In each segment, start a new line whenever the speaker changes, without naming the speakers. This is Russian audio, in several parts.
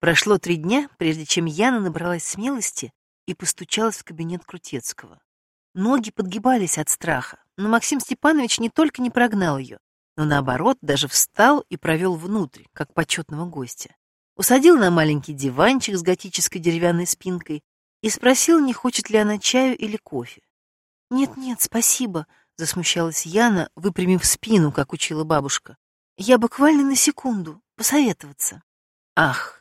Прошло три дня, прежде чем Яна набралась смелости и постучалась в кабинет Крутецкого. Ноги подгибались от страха, но Максим Степанович не только не прогнал ее, но наоборот даже встал и провел внутрь, как почетного гостя. Усадил на маленький диванчик с готической деревянной спинкой и спросил, не хочет ли она чаю или кофе. «Нет-нет, спасибо», — засмущалась Яна, выпрямив спину, как учила бабушка. «Я буквально на секунду, посоветоваться». «Ах,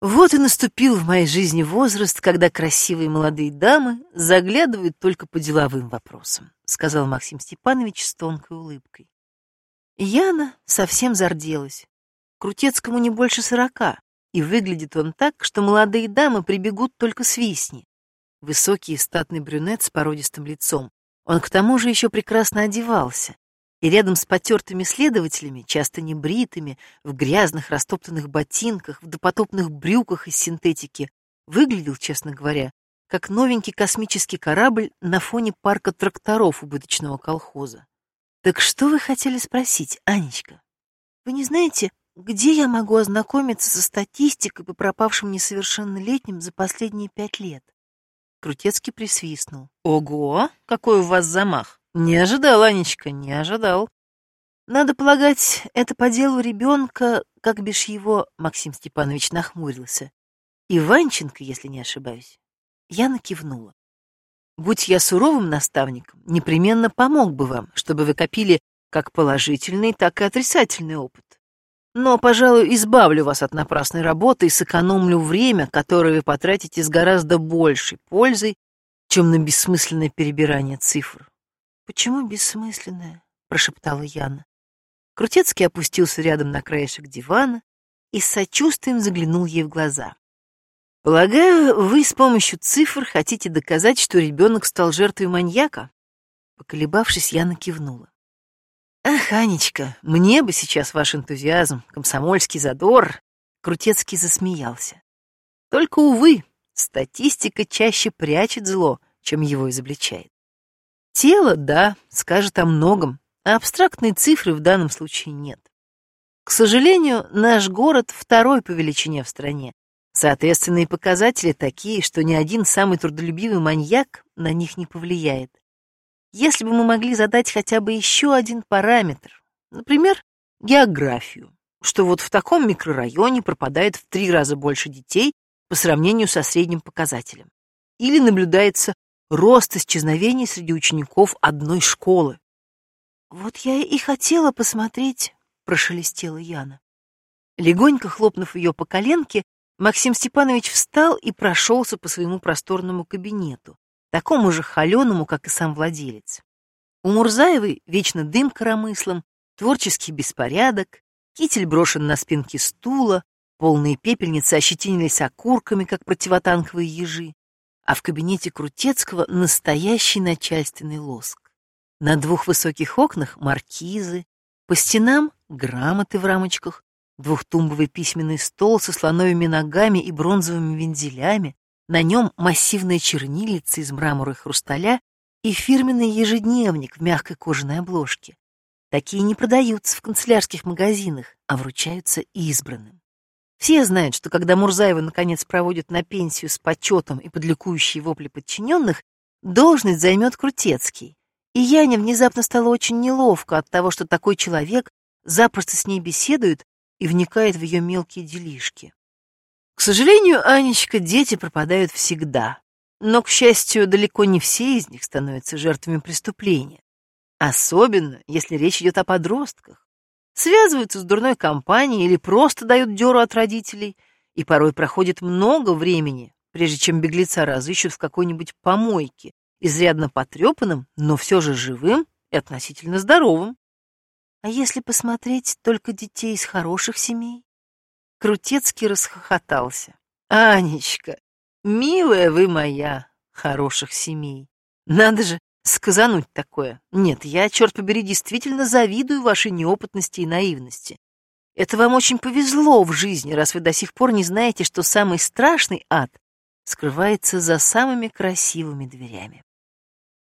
вот и наступил в моей жизни возраст, когда красивые молодые дамы заглядывают только по деловым вопросам», — сказал Максим Степанович с тонкой улыбкой. Яна совсем зарделась. Крутецкому не больше сорока, и выглядит он так, что молодые дамы прибегут только с висни. Высокий и статный брюнет с породистым лицом. Он к тому же еще прекрасно одевался. И рядом с потертыми следователями, часто небритыми, в грязных растоптанных ботинках, в допотопных брюках из синтетики, выглядел, честно говоря, как новенький космический корабль на фоне парка тракторов убыточного колхоза. Так что вы хотели спросить, Анечка? Вы не знаете, где я могу ознакомиться со статистикой по пропавшим несовершеннолетним за последние пять лет? Крутецкий присвистнул. Ого, какой у вас замах! Не ожидал, Анечка, не ожидал. Надо полагать, это по делу ребенка, как бишь его, Максим Степанович нахмурился. Иванченко, если не ошибаюсь. Я накивнула. Будь я суровым наставником, непременно помог бы вам, чтобы вы копили как положительный, так и отрицательный опыт. Но, пожалуй, избавлю вас от напрасной работы и сэкономлю время, которое вы потратите с гораздо большей пользой, чем на бессмысленное перебирание цифр. «Почему бессмысленное?» — прошептала Яна. Крутецкий опустился рядом на краешек дивана и с сочувствием заглянул ей в глаза. Полагаю, вы с помощью цифр хотите доказать, что ребенок стал жертвой маньяка? Поколебавшись, я накивнула. Ах, Анечка, мне бы сейчас ваш энтузиазм, комсомольский задор. Крутецкий засмеялся. Только, увы, статистика чаще прячет зло, чем его изобличает. Тело, да, скажет о многом, а абстрактные цифры в данном случае нет. К сожалению, наш город второй по величине в стране, Соответственно, и показатели такие, что ни один самый трудолюбивый маньяк на них не повлияет. Если бы мы могли задать хотя бы еще один параметр, например, географию, что вот в таком микрорайоне пропадает в три раза больше детей по сравнению со средним показателем, или наблюдается рост исчезновений среди учеников одной школы. «Вот я и хотела посмотреть», — прошелестела Яна. Легонько хлопнув ее по коленке, Максим Степанович встал и прошелся по своему просторному кабинету, такому же холеному, как и сам владелец. У Мурзаевой вечно дым коромыслом, творческий беспорядок, китель брошен на спинке стула, полные пепельницы ощетинились окурками, как противотанковые ежи, а в кабинете Крутецкого настоящий начальственный лоск. На двух высоких окнах маркизы, по стенам грамоты в рамочках, Двухтумбовый письменный стол со слоновыми ногами и бронзовыми вензелями, на нем массивная чернилица из мрамора и хрусталя и фирменный ежедневник в мягкой кожаной обложке. Такие не продаются в канцелярских магазинах, а вручаются избранным. Все знают, что когда Мурзаева наконец проводят на пенсию с почетом и подликующие вопли подчиненных, должность займет Крутецкий. И Яне внезапно стало очень неловко от того, что такой человек запросто с ней беседует и вникает в ее мелкие делишки. К сожалению, Анечка, дети пропадают всегда. Но, к счастью, далеко не все из них становятся жертвами преступления. Особенно, если речь идет о подростках. Связываются с дурной компанией или просто дают дёру от родителей, и порой проходит много времени, прежде чем беглеца разыщут в какой-нибудь помойке, изрядно потрепанным, но все же живым и относительно здоровым. А если посмотреть только детей из хороших семей? Крутецкий расхохотался. Анечка, милая вы моя, хороших семей. Надо же сказануть такое. Нет, я, черт побери, действительно завидую вашей неопытности и наивности. Это вам очень повезло в жизни, раз вы до сих пор не знаете, что самый страшный ад скрывается за самыми красивыми дверями.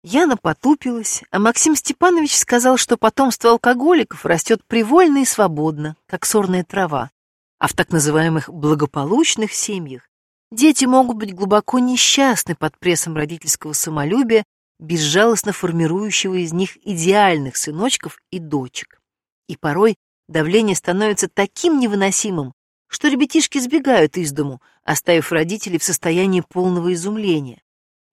Яна потупилась, а Максим Степанович сказал, что потомство алкоголиков растет привольно и свободно, как сорная трава, А в так называемых благополучных семьях дети могут быть глубоко несчастны под прессом родительского самолюбия, безжалостно формирующего из них идеальных сыночков и дочек. И порой давление становится таким невыносимым, что ребятишки сбегают из дому, оставив родителей в состоянии полного изумления.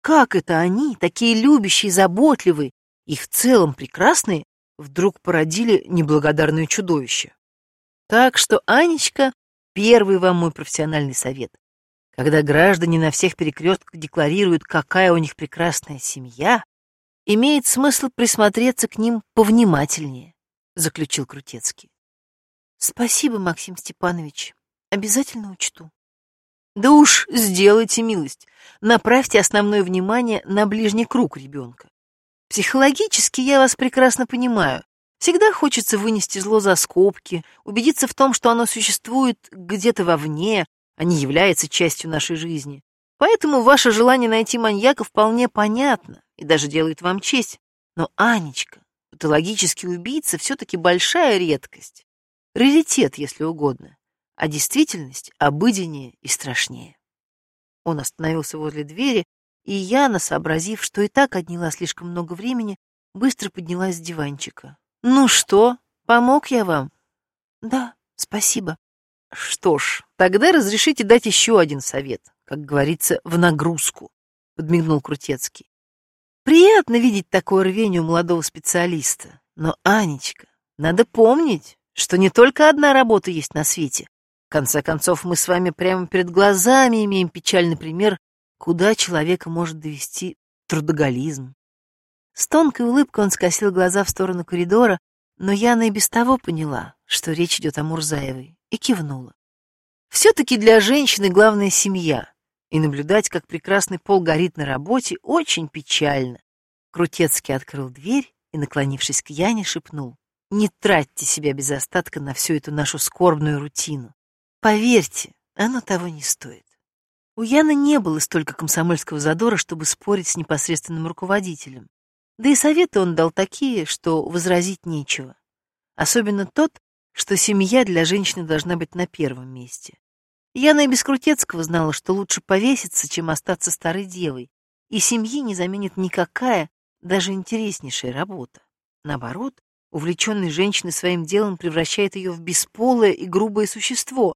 Как это они, такие любящие, заботливые и в целом прекрасные, вдруг породили неблагодарное чудовище? Так что, Анечка, первый вам мой профессиональный совет. Когда граждане на всех перекрестках декларируют, какая у них прекрасная семья, имеет смысл присмотреться к ним повнимательнее, заключил Крутецкий. Спасибо, Максим Степанович. Обязательно учту. Да уж, сделайте милость. Направьте основное внимание на ближний круг ребенка. Психологически я вас прекрасно понимаю. Всегда хочется вынести зло за скобки, убедиться в том, что оно существует где-то вовне, не является частью нашей жизни. Поэтому ваше желание найти маньяка вполне понятно и даже делает вам честь. Но Анечка, патологический убийца, все-таки большая редкость. Раритет, если угодно а действительность обыденнее и страшнее. Он остановился возле двери, и Яна, сообразив, что и так отняла слишком много времени, быстро поднялась с диванчика. «Ну что, помог я вам?» «Да, спасибо». «Что ж, тогда разрешите дать еще один совет, как говорится, в нагрузку», — подмигнул Крутецкий. «Приятно видеть такое рвение у молодого специалиста, но, Анечка, надо помнить, что не только одна работа есть на свете, в конце концов, мы с вами прямо перед глазами имеем печальный пример, куда человека может довести трудоголизм. С тонкой улыбкой он скосил глаза в сторону коридора, но Яна и без того поняла, что речь идет о Мурзаевой, и кивнула. Все-таки для женщины главная семья, и наблюдать, как прекрасный пол горит на работе, очень печально. Крутецкий открыл дверь и, наклонившись к Яне, шепнул. «Не тратьте себя без остатка на всю эту нашу скорбную рутину. Поверьте, оно того не стоит. У Яны не было столько комсомольского задора, чтобы спорить с непосредственным руководителем. Да и советы он дал такие, что возразить нечего. Особенно тот, что семья для женщины должна быть на первом месте. Яна и без Крутецкого знала, что лучше повеситься, чем остаться старой девой, и семьи не заменит никакая, даже интереснейшая работа. Наоборот, увлеченный женщиной своим делом превращает ее в бесполое и грубое существо,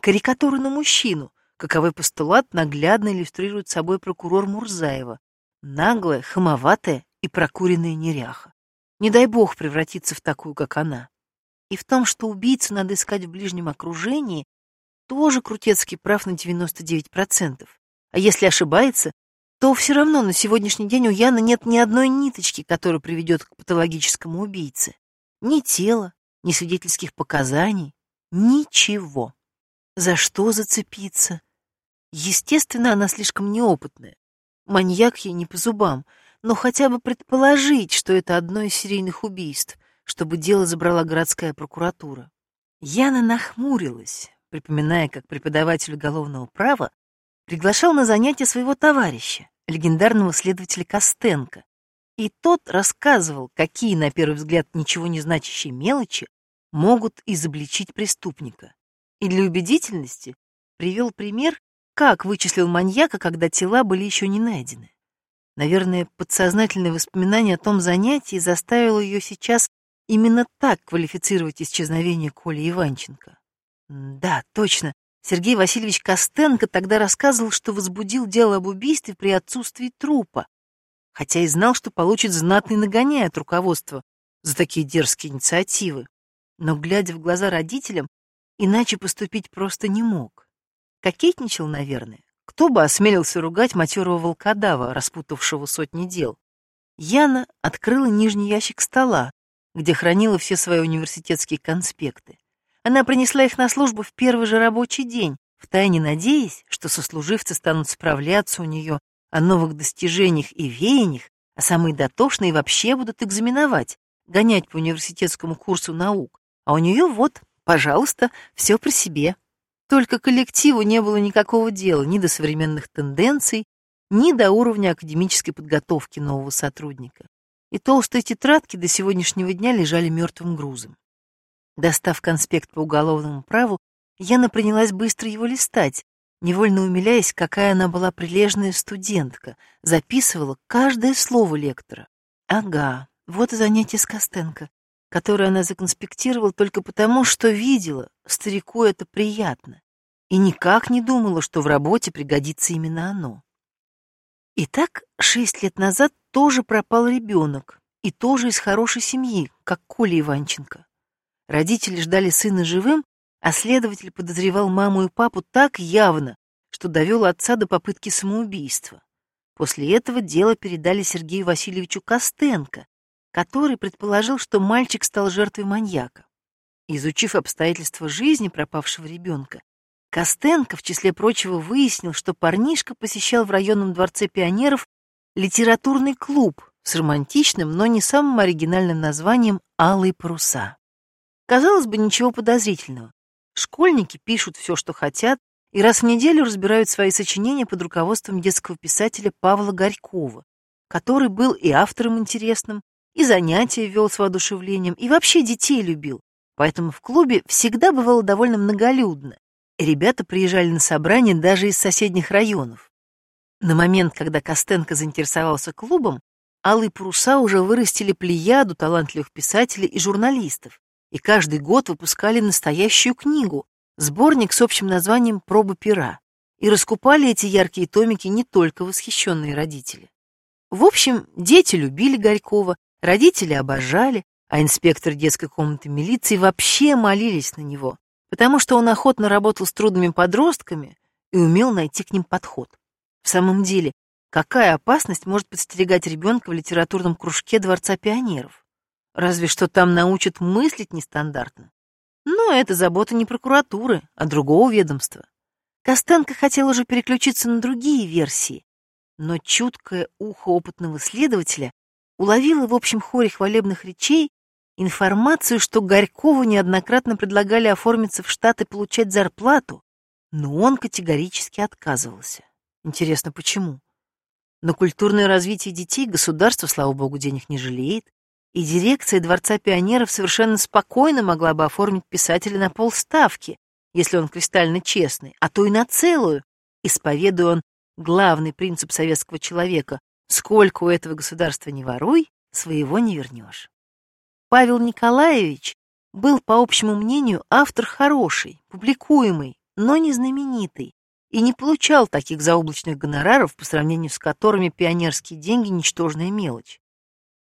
Карикатуры на мужчину, каковой постулат наглядно иллюстрирует собой прокурор Мурзаева. Наглая, хамоватая и прокуренная неряха. Не дай бог превратиться в такую, как она. И в том, что убийцу надо искать в ближнем окружении, тоже Крутецкий прав на 99%. А если ошибается, то все равно на сегодняшний день у Яны нет ни одной ниточки, которая приведет к патологическому убийце. Ни тела, ни свидетельских показаний, ничего. За что зацепиться? Естественно, она слишком неопытная. Маньяк ей не по зубам, но хотя бы предположить, что это одно из серийных убийств, чтобы дело забрала городская прокуратура. Яна нахмурилась, припоминая, как преподаватель уголовного права приглашал на занятия своего товарища, легендарного следователя Костенко, и тот рассказывал, какие, на первый взгляд, ничего не значащие мелочи могут изобличить преступника и для убедительности привел пример, как вычислил маньяка, когда тела были еще не найдены. Наверное, подсознательное воспоминание о том занятии заставило ее сейчас именно так квалифицировать исчезновение Коли Иванченко. Да, точно. Сергей Васильевич Костенко тогда рассказывал, что возбудил дело об убийстве при отсутствии трупа, хотя и знал, что получит знатный нагоняй от руководства за такие дерзкие инициативы. Но, глядя в глаза родителям, Иначе поступить просто не мог. Кокетничал, наверное. Кто бы осмелился ругать матерого волкодава, распутавшего сотни дел? Яна открыла нижний ящик стола, где хранила все свои университетские конспекты. Она принесла их на службу в первый же рабочий день, втайне надеясь, что сослуживцы станут справляться у нее о новых достижениях и веяниях, а самые дотошные вообще будут экзаменовать, гонять по университетскому курсу наук. А у нее вот Пожалуйста, все при себе. Только коллективу не было никакого дела ни до современных тенденций, ни до уровня академической подготовки нового сотрудника. И толстые тетрадки до сегодняшнего дня лежали мертвым грузом. Достав конспект по уголовному праву, Яна принялась быстро его листать, невольно умиляясь, какая она была прилежная студентка, записывала каждое слово лектора. Ага, вот и занятие с Костенко, которое она законспектировала только потому, что видела, старику это приятно, и никак не думала, что в работе пригодится именно оно. Итак, шесть лет назад тоже пропал ребенок, и тоже из хорошей семьи, как Коля Иванченко. Родители ждали сына живым, а следователь подозревал маму и папу так явно, что довел отца до попытки самоубийства. После этого дело передали Сергею Васильевичу Костенко, который предположил, что мальчик стал жертвой маньяка. Изучив обстоятельства жизни пропавшего ребенка, Костенко, в числе прочего, выяснил, что парнишка посещал в районном дворце пионеров литературный клуб с романтичным, но не самым оригинальным названием «Алые паруса». Казалось бы, ничего подозрительного. Школьники пишут все, что хотят, и раз в неделю разбирают свои сочинения под руководством детского писателя Павла Горького, который был и автором интересным, и занятия вел с воодушевлением, и вообще детей любил. Поэтому в клубе всегда бывало довольно многолюдно, ребята приезжали на собрания даже из соседних районов. На момент, когда Костенко заинтересовался клубом, алые паруса уже вырастили плеяду талантливых писателей и журналистов, и каждый год выпускали настоящую книгу, сборник с общим названием «Проба пера», и раскупали эти яркие томики не только восхищенные родители. В общем, дети любили Горького, родители обожали, а инспектор детской комнаты милиции вообще молились на него, потому что он охотно работал с трудными подростками и умел найти к ним подход. В самом деле, какая опасность может подстерегать ребенка в литературном кружке Дворца пионеров? Разве что там научат мыслить нестандартно. Но это забота не прокуратуры, а другого ведомства. Костенко хотел уже переключиться на другие версии, но чуткое ухо опытного следователя уловило в общем хоре хвалебных речей информацию, что Горькову неоднократно предлагали оформиться в Штаты получать зарплату, но он категорически отказывался. Интересно, почему? На культурное развитие детей государство, слава богу, денег не жалеет, и дирекция Дворца пионеров совершенно спокойно могла бы оформить писателя на полставки, если он кристально честный, а то и на целую, исповедуя он главный принцип советского человека «сколько у этого государства не воруй, своего не вернешь». Павел Николаевич был, по общему мнению, автор хороший, публикуемый, но не знаменитый, и не получал таких заоблачных гонораров, по сравнению с которыми пионерские деньги — ничтожная мелочь.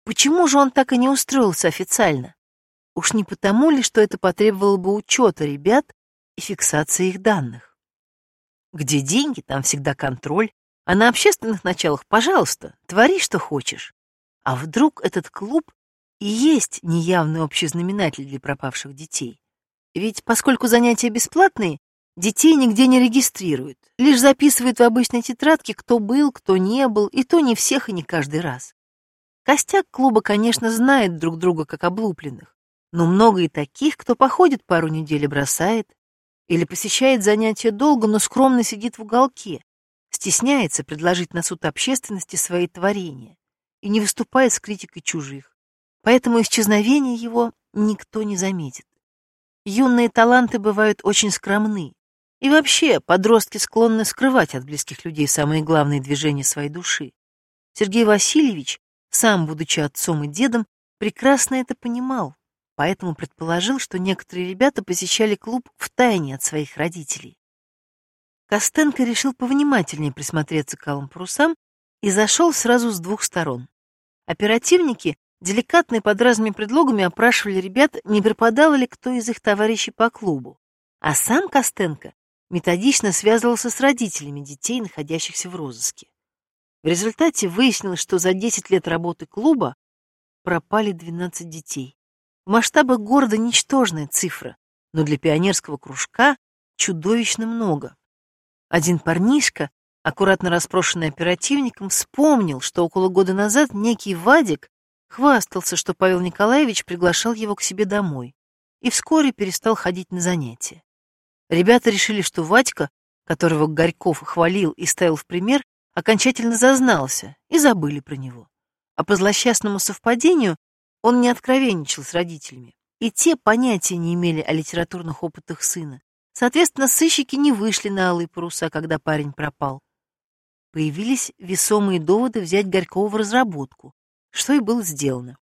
Почему же он так и не устроился официально? Уж не потому ли, что это потребовало бы учета ребят и фиксации их данных? Где деньги, там всегда контроль, а на общественных началах, пожалуйста, твори, что хочешь. А вдруг этот клуб и есть неявный общий знаменатель для пропавших детей? Ведь поскольку занятия бесплатные, детей нигде не регистрируют, лишь записывают в обычной тетрадке, кто был, кто не был, и то не всех и не каждый раз. Костяк клуба, конечно, знает друг друга как облупленных, но много и таких, кто походит пару недель и бросает, или посещает занятия долго, но скромно сидит в уголке, стесняется предложить на суд общественности свои творения и не выступает с критикой чужих. Поэтому исчезновение его никто не заметит. Юные таланты бывают очень скромны. И вообще, подростки склонны скрывать от близких людей самые главные движения своей души. Сергей Васильевич сам, будучи отцом и дедом, прекрасно это понимал, поэтому предположил, что некоторые ребята посещали клуб втайне от своих родителей. Костенко решил повнимательнее присмотреться к алым парусам и зашел сразу с двух сторон. Оперативники, деликатные под разными предлогами, опрашивали ребят, не пропадал ли кто из их товарищей по клубу. А сам Костенко методично связывался с родителями детей, находящихся в розыске. В результате выяснилось, что за 10 лет работы клуба пропали 12 детей. В масштабах города ничтожная цифра, но для пионерского кружка чудовищно много. Один парнишка, аккуратно распрошенный оперативником, вспомнил, что около года назад некий Вадик хвастался, что Павел Николаевич приглашал его к себе домой и вскоре перестал ходить на занятия. Ребята решили, что Вадька, которого Горьков хвалил и ставил в пример, окончательно зазнался и забыли про него. А по злосчастному совпадению он не откровенничал с родителями, и те понятия не имели о литературных опытах сына, Соответственно, сыщики не вышли на алые паруса, когда парень пропал. Появились весомые доводы взять Горького в разработку, что и было сделано.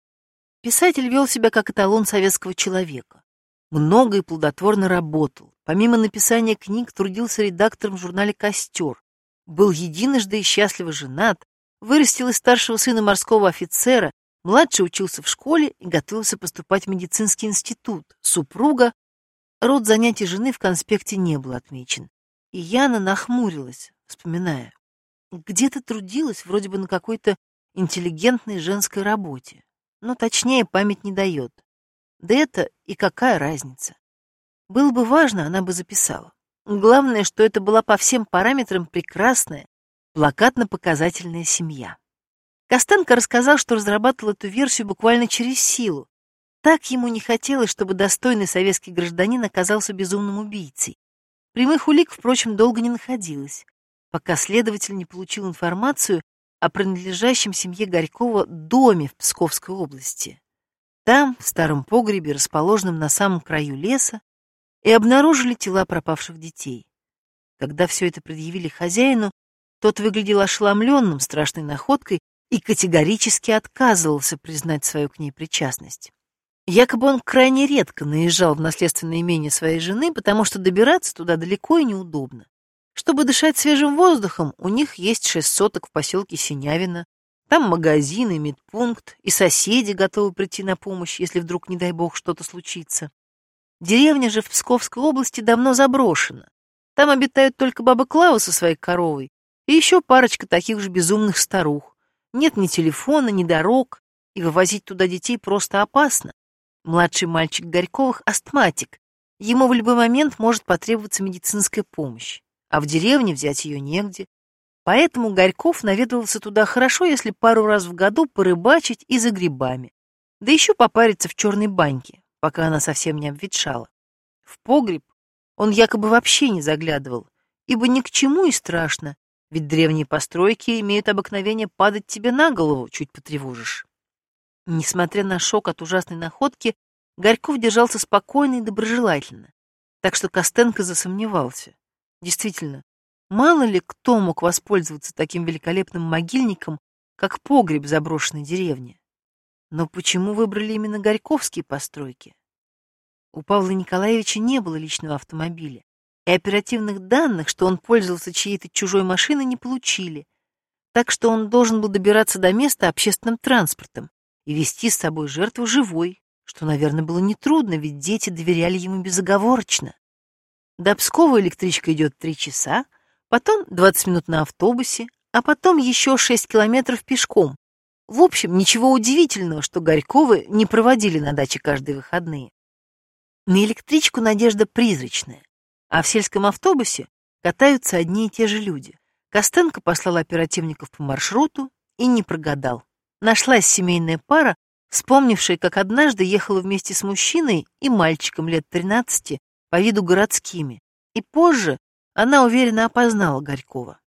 Писатель вел себя как эталон советского человека. Много и плодотворно работал. Помимо написания книг, трудился редактором в журнале «Костер». Был единожды и счастливо женат, вырастил из старшего сына морского офицера, младший учился в школе и готовился поступать в медицинский институт. Супруга Род занятий жены в конспекте не был отмечен. И Яна нахмурилась, вспоминая. Где-то трудилась вроде бы на какой-то интеллигентной женской работе. Но точнее память не дает. Да это и какая разница? Было бы важно, она бы записала. Главное, что это была по всем параметрам прекрасная, плакатно-показательная семья. Костенко рассказал, что разрабатывал эту версию буквально через силу, так ему не хотелось, чтобы достойный советский гражданин оказался безумным убийцей. Прямых улик, впрочем, долго не находилось, пока следователь не получил информацию о принадлежащем семье Горького доме в Псковской области. Там, в старом погребе, расположенном на самом краю леса, и обнаружили тела пропавших детей. Когда все это предъявили хозяину, тот выглядел ошеломленным страшной находкой и категорически отказывался признать свою к ней причастность. Якобы он крайне редко наезжал в наследственное имение своей жены, потому что добираться туда далеко и неудобно. Чтобы дышать свежим воздухом, у них есть шесть соток в поселке Синявино. Там магазин и медпункт, и соседи готовы прийти на помощь, если вдруг, не дай бог, что-то случится. Деревня же в Псковской области давно заброшена. Там обитают только баба Клава со своей коровой и еще парочка таких же безумных старух. Нет ни телефона, ни дорог, и вывозить туда детей просто опасно. Младший мальчик Горьковых — астматик. Ему в любой момент может потребоваться медицинская помощь, а в деревне взять ее негде. Поэтому Горьков наведывался туда хорошо, если пару раз в году порыбачить и за грибами. Да еще попариться в черной баньке, пока она совсем не обветшала. В погреб он якобы вообще не заглядывал, ибо ни к чему и страшно, ведь древние постройки имеют обыкновение падать тебе на голову, чуть потревожишь. Несмотря на шок от ужасной находки, Горьков держался спокойно и доброжелательно, так что Костенко засомневался. Действительно, мало ли кто мог воспользоваться таким великолепным могильником, как погреб заброшенной деревни. Но почему выбрали именно горьковские постройки? У Павла Николаевича не было личного автомобиля, и оперативных данных, что он пользовался чьей-то чужой машиной, не получили, так что он должен был добираться до места общественным транспортом, и вести с собой жертву живой, что, наверное, было нетрудно, ведь дети доверяли ему безоговорочно. До Пскова электричка идет три часа, потом 20 минут на автобусе, а потом еще 6 километров пешком. В общем, ничего удивительного, что Горьковы не проводили на даче каждые выходные. На электричку надежда призрачная, а в сельском автобусе катаются одни и те же люди. Костенко послал оперативников по маршруту и не прогадал нашлась семейная пара, вспомнившая, как однажды ехала вместе с мужчиной и мальчиком лет 13, по виду городскими, и позже она уверенно опознала Горькова.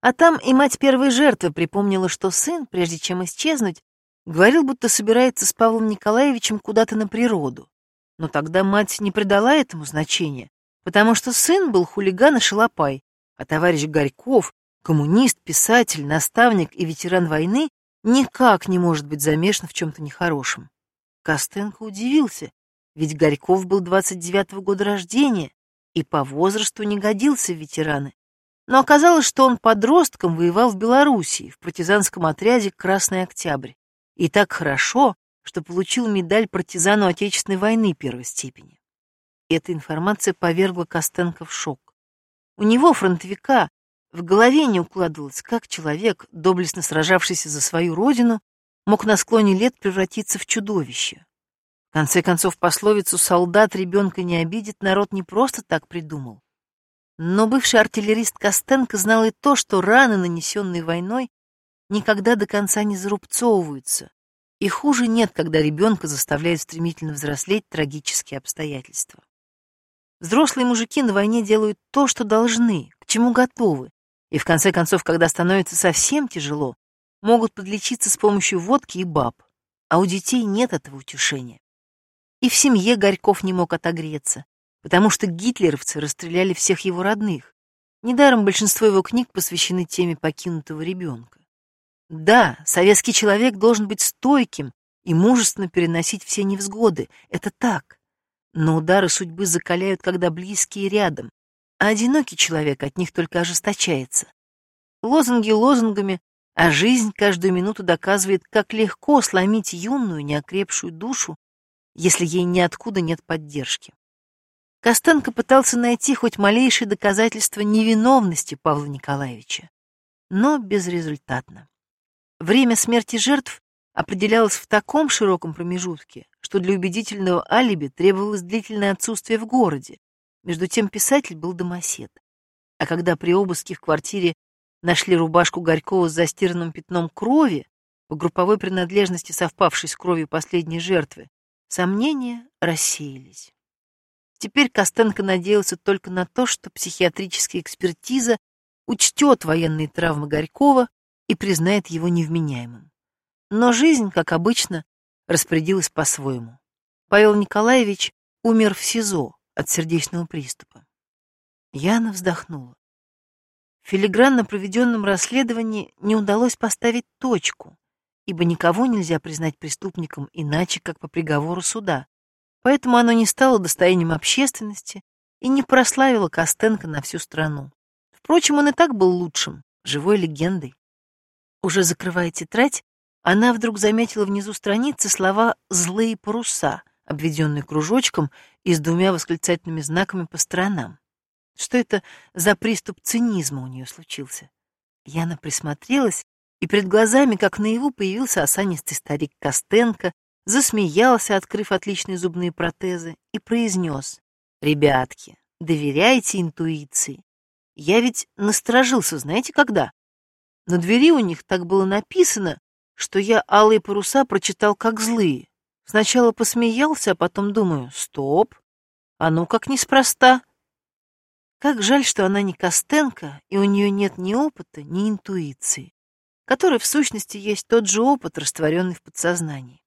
А там и мать первой жертвы припомнила, что сын, прежде чем исчезнуть, говорил, будто собирается с Павлом Николаевичем куда-то на природу. Но тогда мать не придала этому значения, потому что сын был хулиган и шалопай, а товарищ Горьков, коммунист, писатель, наставник и ветеран войны, никак не может быть замешан в чем-то нехорошем. Костенко удивился, ведь Горьков был 29-го года рождения и по возрасту не годился в ветераны. Но оказалось, что он подростком воевал в Белоруссии в партизанском отряде «Красный Октябрь». И так хорошо, что получил медаль партизану Отечественной войны первой степени. Эта информация повергла Костенко в шок. У него, фронтовика, в голове не укладывалось, как человек, доблестно сражавшийся за свою родину, мог на склоне лет превратиться в чудовище. В конце концов, пословицу «солдат ребенка не обидит» народ не просто так придумал. Но бывший артиллерист Костенко знал и то, что раны, нанесенные войной, никогда до конца не зарубцовываются, и хуже нет, когда ребенка заставляют стремительно взрослеть трагические обстоятельства. Взрослые мужики на войне делают то, что должны, к чему готовы, и в конце концов, когда становится совсем тяжело, могут подлечиться с помощью водки и баб, а у детей нет этого утешения. И в семье Горьков не мог отогреться, потому что гитлеровцы расстреляли всех его родных. Недаром большинство его книг посвящены теме покинутого ребенка. Да, советский человек должен быть стойким и мужественно переносить все невзгоды. Это так. Но удары судьбы закаляют, когда близкие рядом, а одинокий человек от них только ожесточается. Лозунги лозунгами, а жизнь каждую минуту доказывает, как легко сломить юную, неокрепшую душу, если ей ниоткуда нет поддержки. Костенко пытался найти хоть малейшее доказательство невиновности Павла Николаевича, но безрезультатно. Время смерти жертв определялось в таком широком промежутке, что для убедительного алиби требовалось длительное отсутствие в городе. Между тем писатель был домосед. А когда при обыске в квартире нашли рубашку Горького с застиранным пятном крови, по групповой принадлежности совпавшей с кровью последней жертвы, сомнения рассеялись. Теперь Костенко надеялся только на то, что психиатрическая экспертиза учтет военные травмы Горького и признает его невменяемым. Но жизнь, как обычно, распорядилась по-своему. Павел Николаевич умер в СИЗО от сердечного приступа. Яна вздохнула. В филигранно проведенном расследовании не удалось поставить точку, ибо никого нельзя признать преступником иначе, как по приговору суда. Поэтому оно не стало достоянием общественности и не прославило Костенко на всю страну. Впрочем, он и так был лучшим, живой легендой. Уже закрывая тетрадь, она вдруг заметила внизу страницы слова «злые паруса», обведенные кружочком и с двумя восклицательными знаками по сторонам. Что это за приступ цинизма у нее случился? Яна присмотрелась, и перед глазами, как наяву, появился осанистый старик Костенко, засмеялся, открыв отличные зубные протезы, и произнес «Ребятки, доверяйте интуиции. Я ведь насторожился, знаете, когда? На двери у них так было написано, что я алые паруса прочитал как злые. Сначала посмеялся, а потом думаю, стоп, а ну как неспроста. Как жаль, что она не Костенко, и у нее нет ни опыта, ни интуиции, который в сущности есть тот же опыт, растворенный в подсознании.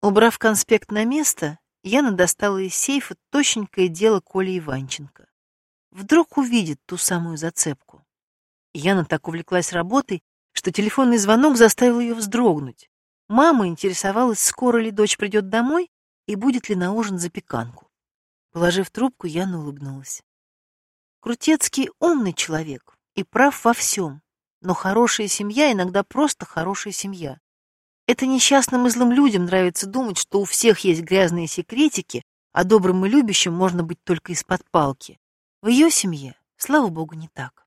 Убрав конспект на место, Яна достала из сейфа точненькое дело Коли Иванченко. Вдруг увидит ту самую зацепку. Яна так увлеклась работой, что телефонный звонок заставил ее вздрогнуть. Мама интересовалась, скоро ли дочь придет домой и будет ли на ужин запеканку. Положив трубку, Яна улыбнулась. Крутецкий умный человек и прав во всем, но хорошая семья иногда просто хорошая семья. Это несчастным и злым людям нравится думать, что у всех есть грязные секретики, а добрым и любящим можно быть только из-под палки. В ее семье, слава богу, не так.